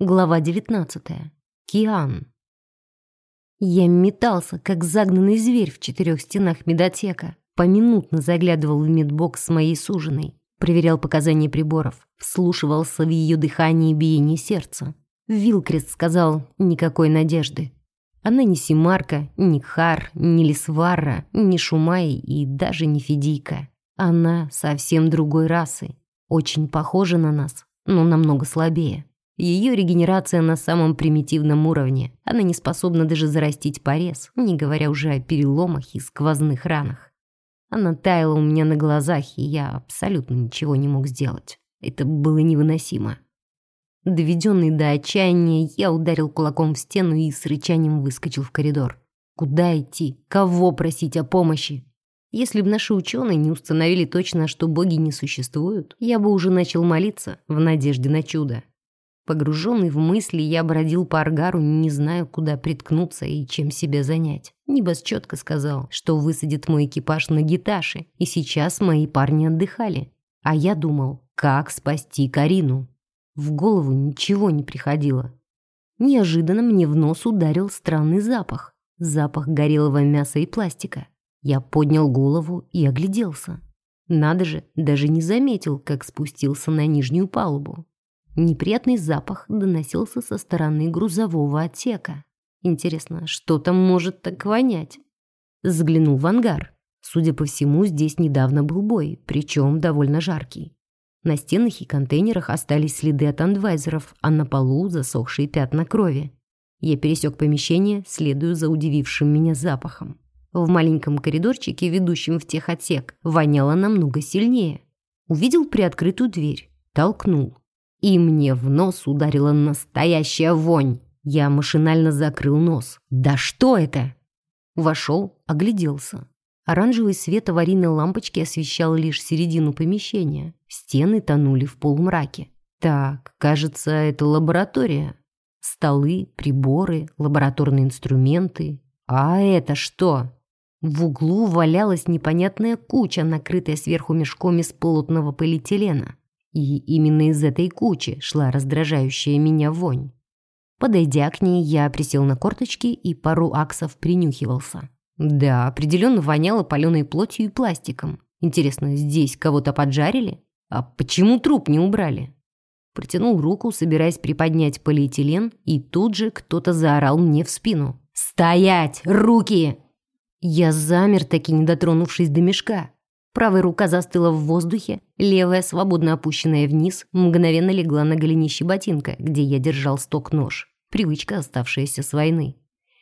Глава 19. Киан. Я метался, как загнанный зверь в четырех стенах медотека. Поминутно заглядывал в медбокс с моей суженой. Проверял показания приборов. Вслушивался в ее дыхание и биение сердца. Вилкрест сказал «никакой надежды». Она не Симарка, не Кхар, не Лисварра, не Шумай и даже не Федийка. Она совсем другой расы. Очень похожа на нас, но намного слабее. Ее регенерация на самом примитивном уровне. Она не способна даже зарастить порез, не говоря уже о переломах и сквозных ранах. Она таяла у меня на глазах, и я абсолютно ничего не мог сделать. Это было невыносимо. Доведенный до отчаяния, я ударил кулаком в стену и с рычанием выскочил в коридор. Куда идти? Кого просить о помощи? Если бы наши ученые не установили точно, что боги не существуют, я бы уже начал молиться в надежде на чудо. Погруженный в мысли, я бродил по Аргару, не зная, куда приткнуться и чем себя занять. Нибас четко сказал, что высадит мой экипаж на гиташе, и сейчас мои парни отдыхали. А я думал, как спасти Карину. В голову ничего не приходило. Неожиданно мне в нос ударил странный запах. Запах горелого мяса и пластика. Я поднял голову и огляделся. Надо же, даже не заметил, как спустился на нижнюю палубу. Неприятный запах доносился со стороны грузового отсека. Интересно, что там может так вонять? Заглянул в ангар. Судя по всему, здесь недавно был бой, причем довольно жаркий. На стенах и контейнерах остались следы от андвайзеров, а на полу засохшие пятна крови. Я пересек помещение, следуя за удивившим меня запахом. В маленьком коридорчике, ведущем в техотсек, воняло намного сильнее. Увидел приоткрытую дверь, толкнул. И мне в нос ударила настоящая вонь. Я машинально закрыл нос. «Да что это?» Вошел, огляделся. Оранжевый свет аварийной лампочки освещал лишь середину помещения. Стены тонули в полумраке. Так, кажется, это лаборатория. Столы, приборы, лабораторные инструменты. А это что? В углу валялась непонятная куча, накрытая сверху мешком из полотного полиэтилена. И именно из этой кучи шла раздражающая меня вонь. Подойдя к ней, я присел на корточки и пару аксов принюхивался. Да, определенно воняло паленой плотью и пластиком. Интересно, здесь кого-то поджарили? А почему труп не убрали? Протянул руку, собираясь приподнять полиэтилен, и тут же кто-то заорал мне в спину. «Стоять! Руки!» Я замер, таки не дотронувшись до мешка. Правая рука застыла в воздухе, левая, свободно опущенная вниз, мгновенно легла на голенище ботинка, где я держал сток-нож. Привычка, оставшаяся с войны.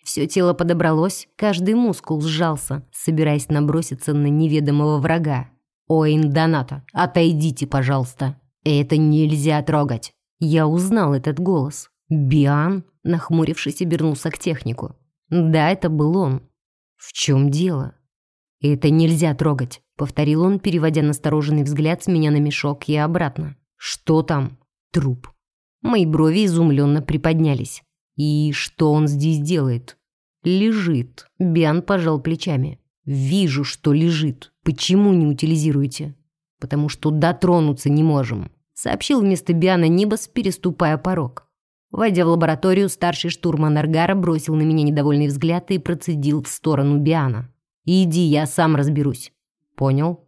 Все тело подобралось, каждый мускул сжался, собираясь наброситься на неведомого врага. «Оин Доната, отойдите, пожалуйста. Это нельзя трогать». Я узнал этот голос. Биан, нахмурившись, обернулся к технику. Да, это был он. В чем дело? Это нельзя трогать. Повторил он, переводя настороженный взгляд с меня на мешок и обратно. «Что там?» «Труп». Мои брови изумленно приподнялись. «И что он здесь делает?» «Лежит». Биан пожал плечами. «Вижу, что лежит. Почему не утилизируете?» «Потому что дотронуться не можем», сообщил вместо Биана Нибас, переступая порог. Войдя в лабораторию, старший штурман Аргара бросил на меня недовольный взгляд и процедил в сторону Биана. «Иди, я сам разберусь». Понял.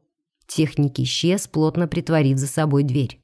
Техник исчез, плотно притворив за собой дверь.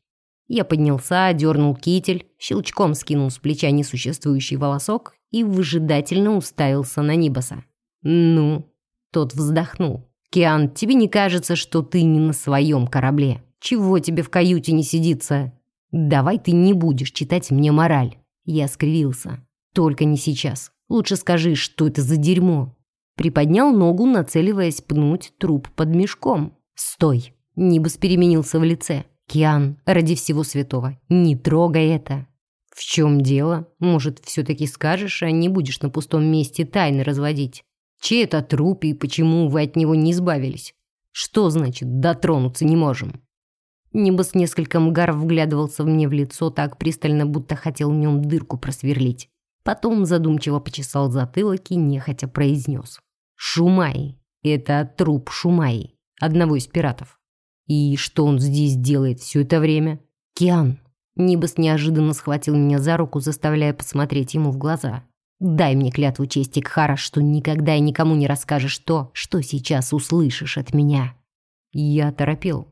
Я поднялся, дернул китель, щелчком скинул с плеча несуществующий волосок и выжидательно уставился на Нибаса. «Ну?» Тот вздохнул. «Киан, тебе не кажется, что ты не на своем корабле? Чего тебе в каюте не сидится? Давай ты не будешь читать мне мораль». Я скривился. «Только не сейчас. Лучше скажи, что это за дерьмо?» Приподнял ногу, нацеливаясь пнуть труп под мешком. «Стой!» Нибас переменился в лице. «Киан, ради всего святого, не трогай это!» «В чем дело? Может, все-таки скажешь, а не будешь на пустом месте тайны разводить? Чей это труп и почему вы от него не избавились? Что значит «дотронуться не можем»?» Нибас несколько мгар вглядывался мне в лицо так пристально, будто хотел в нем дырку просверлить. Потом задумчиво почесал затылок и нехотя произнес. Шумай. Это труп Шумай, одного из пиратов. И что он здесь делает все это время? Киан. Нибас неожиданно схватил меня за руку, заставляя посмотреть ему в глаза. «Дай мне клятву чести, Кхара, что никогда и никому не расскажешь то, что сейчас услышишь от меня». Я торопил.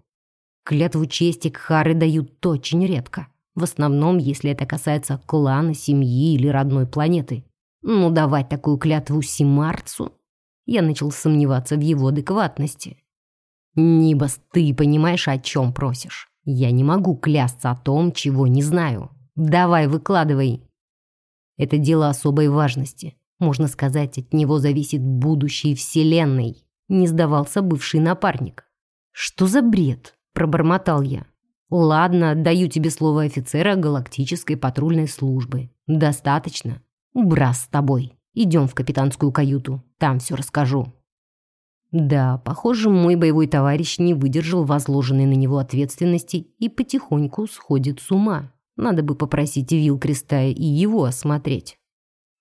Клятву чести Кхары дают очень редко. В основном, если это касается клана, семьи или родной планеты. Ну, давать такую клятву Симарцу? Я начал сомневаться в его адекватности. «Нибас, ты понимаешь, о чем просишь? Я не могу клясться о том, чего не знаю. Давай, выкладывай». Это дело особой важности. Можно сказать, от него зависит будущее Вселенной. Не сдавался бывший напарник. «Что за бред?» – пробормотал я. «Ладно, даю тебе слово офицера галактической патрульной службы. Достаточно. Брас с тобой. Идем в капитанскую каюту. Там все расскажу». Да, похоже, мой боевой товарищ не выдержал возложенной на него ответственности и потихоньку сходит с ума. Надо бы попросить Вил Креста и его осмотреть.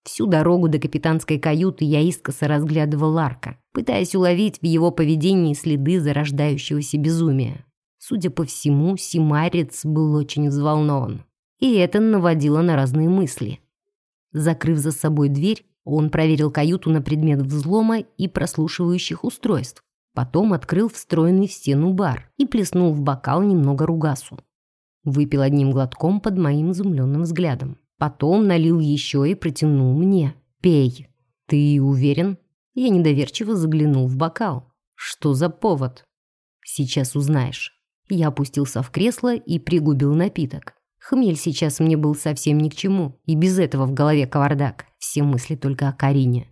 Всю дорогу до капитанской каюты я искоса разглядывал Арка, пытаясь уловить в его поведении следы зарождающегося безумия. Судя по всему, Симарец был очень взволнован. И это наводило на разные мысли. Закрыв за собой дверь, он проверил каюту на предмет взлома и прослушивающих устройств. Потом открыл встроенный в стену бар и плеснул в бокал немного ругасу. Выпил одним глотком под моим изумленным взглядом. Потом налил еще и протянул мне. «Пей». «Ты уверен?» Я недоверчиво заглянул в бокал. «Что за повод?» «Сейчас узнаешь». Я опустился в кресло и пригубил напиток. Хмель сейчас мне был совсем ни к чему, и без этого в голове кавардак. Все мысли только о Карине.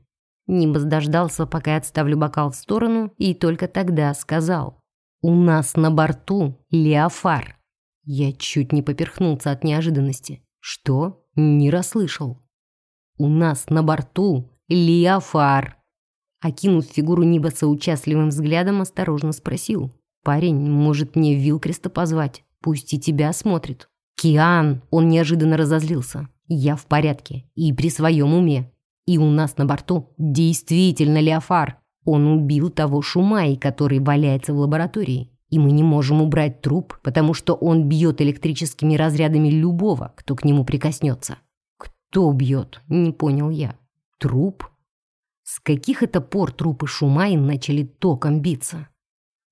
Нимбас дождался, пока я отставлю бокал в сторону, и только тогда сказал. «У нас на борту Леофар». Я чуть не поперхнулся от неожиданности. «Что?» Не расслышал. «У нас на борту Леофар». Окинув фигуру Нибаса участливым взглядом, осторожно спросил. «Парень, может мне Вилкреста позвать? Пусть и тебя смотрит». «Киан!» Он неожиданно разозлился. «Я в порядке и при своем уме. И у нас на борту действительно Леофар. Он убил того Шумай, который валяется в лаборатории. И мы не можем убрать труп, потому что он бьет электрическими разрядами любого, кто к нему прикоснется». «Кто бьет?» – не понял я. «Труп?» С каких это пор трупы Шумай начали током биться?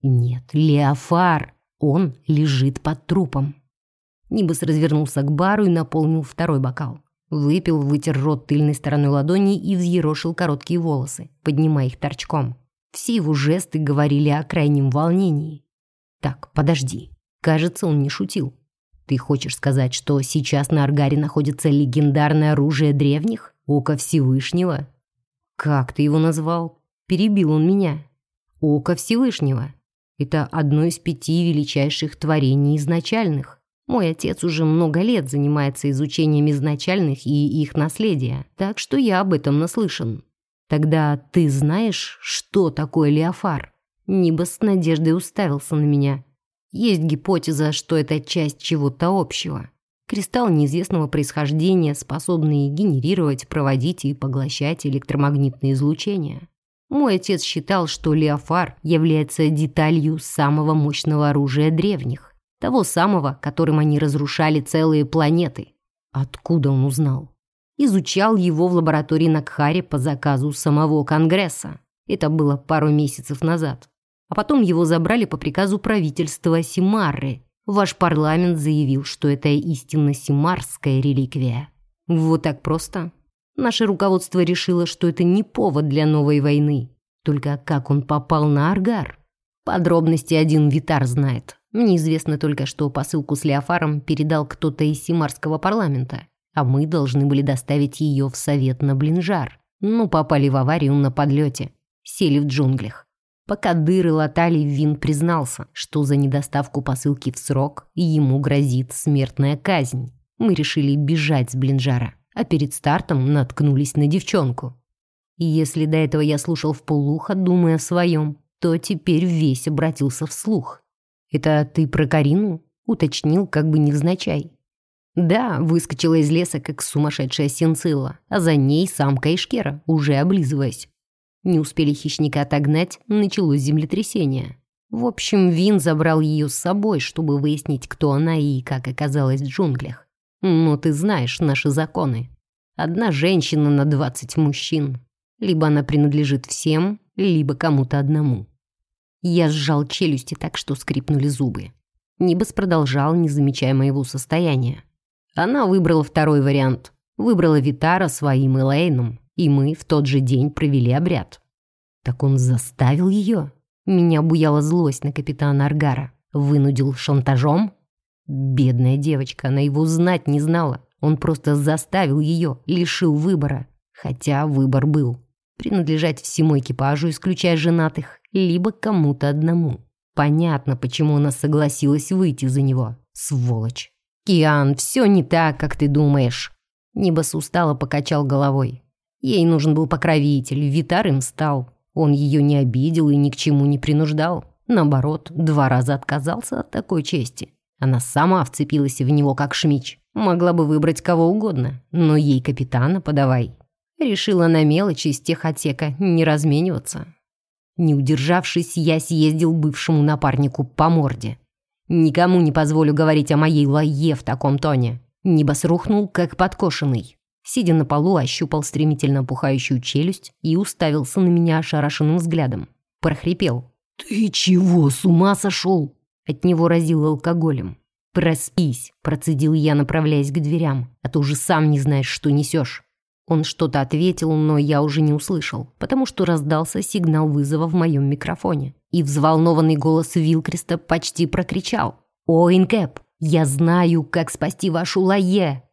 Нет, Леофар. Он лежит под трупом. Нибас развернулся к бару и наполнил второй бокал. Выпил, вытер рот тыльной стороной ладони и взъерошил короткие волосы, поднимая их торчком. Все его жесты говорили о крайнем волнении. «Так, подожди. Кажется, он не шутил. Ты хочешь сказать, что сейчас на Аргаре находится легендарное оружие древних? Око Всевышнего?» «Как ты его назвал?» Перебил он меня. «Око Всевышнего. Это одно из пяти величайших творений изначальных. Мой отец уже много лет занимается изучением изначальных и их наследия, так что я об этом наслышан. Тогда ты знаешь, что такое Леофар? Нибас с надеждой уставился на меня. Есть гипотеза, что это часть чего-то общего. Кристалл неизвестного происхождения, способный генерировать, проводить и поглощать электромагнитное излучение. Мой отец считал, что Леофар является деталью самого мощного оружия древних. Того самого, которым они разрушали целые планеты. Откуда он узнал? Изучал его в лаборатории на Кхаре по заказу самого Конгресса. Это было пару месяцев назад. А потом его забрали по приказу правительства Симарры. Ваш парламент заявил, что это истинно симарская реликвия. Вот так просто. Наше руководство решило, что это не повод для новой войны. Только как он попал на Аргар? Подробности один Витар знает. Мне известно только, что посылку с Леофаром передал кто-то из Симарского парламента, а мы должны были доставить ее в совет на Блинжар. Ну, попали в аварию на подлете. Сели в джунглях. Пока дыры латали, Вин признался, что за недоставку посылки в срок ему грозит смертная казнь. Мы решили бежать с Блинжара, а перед стартом наткнулись на девчонку. И если до этого я слушал в полухо, думая о своем, то теперь весь обратился вслух. «Это ты про Карину?» — уточнил, как бы невзначай. Да, выскочила из леса, как сумасшедшая синцилла, а за ней самка Ишкера, уже облизываясь. Не успели хищника отогнать, началось землетрясение. В общем, Вин забрал ее с собой, чтобы выяснить, кто она и как оказалась в джунглях. Ну, ты знаешь наши законы. Одна женщина на двадцать мужчин. Либо она принадлежит всем, либо кому-то одному. Я сжал челюсти так, что скрипнули зубы. Нибас продолжал, не замечая моего состояния. Она выбрала второй вариант. Выбрала Витара своим Элейном, и мы в тот же день провели обряд. Так он заставил ее? Меня буяла злость на капитана Аргара. Вынудил шантажом? Бедная девочка, она его знать не знала. Он просто заставил ее, лишил выбора. Хотя выбор был. Принадлежать всему экипажу, исключая женатых, либо кому-то одному. Понятно, почему она согласилась выйти за него. Сволочь. «Киан, все не так, как ты думаешь». Нибас устало покачал головой. Ей нужен был покровитель, Витар им стал. Он ее не обидел и ни к чему не принуждал. Наоборот, два раза отказался от такой чести. Она сама вцепилась в него, как шмич. Могла бы выбрать кого угодно, но ей капитана подавай. Решила на мелочи из техотека не размениваться. Не удержавшись, я съездил бывшему напарнику по морде. Никому не позволю говорить о моей лае в таком тоне. Небос рухнул, как подкошенный сидя на полу, ощупал стремительно опухающую челюсть и уставился на меня ошарашенным взглядом. Прохрипел. «Ты чего, с ума сошел?» От него разило алкоголем. «Проспись», — процедил я, направляясь к дверям, «а то уже сам не знаешь, что несешь». Он что-то ответил, но я уже не услышал, потому что раздался сигнал вызова в моем микрофоне. И взволнованный голос Вилкреста почти прокричал. «О, Инкэп, я знаю, как спасти вашу Лае!»